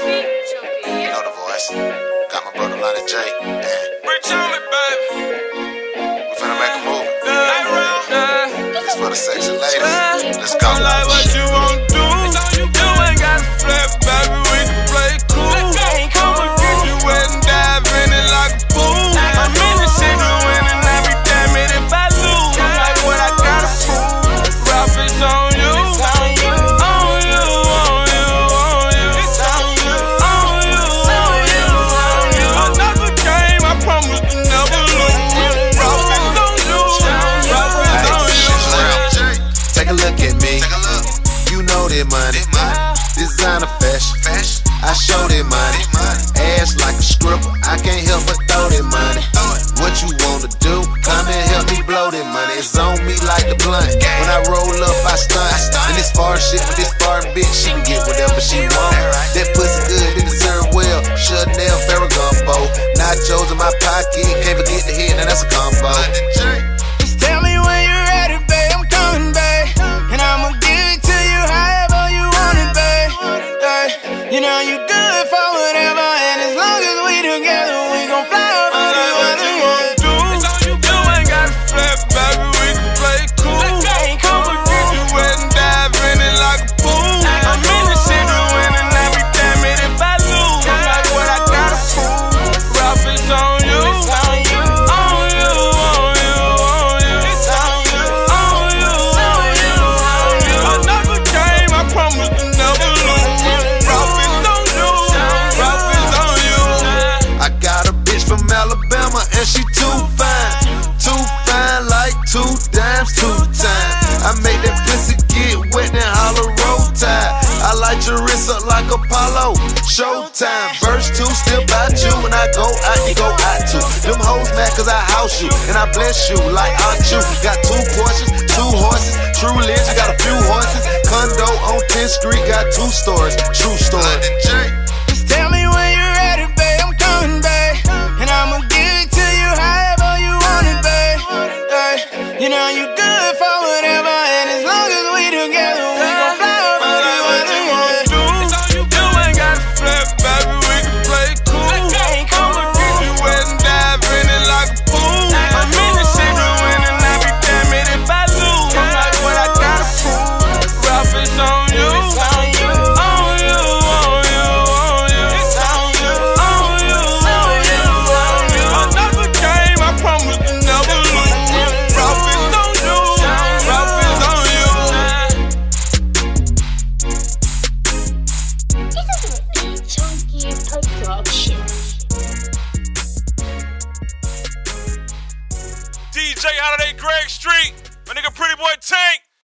You know the voice. Got my brother Lonnie J. Damn. Rich on me, baby. We finna make a move. Hey, round, yeah. This for the sexy ladies. Let's go. A look at me. Take a look. You know that money. Designer fashion. I show that money. Ass like a stripper. I can't help but throw that money. What you wanna do? Come and help me blow that money. It's on me like the blunt. When I roll up, I stunt. And this far shit with this far bitch, she can get whatever she want. That pussy good, it deserve well. Chanel, Ferragamo. Nachos in my pocket, can't forget the head, now that's a combo. Two dimes, two times. I make that pussy get wet and holler roll tide. I light your wrist up like Apollo. Showtime. Verse two, still bout you. When I go out, you go out too. Them hoes mad cause I house you. And I bless you like Aunt you. Got two Porsches, two horses. True you got a few horses. Condo on 10th Street, got two stores. True story. You know you good DJ Holiday Greg Street, my nigga Pretty Boy Tank.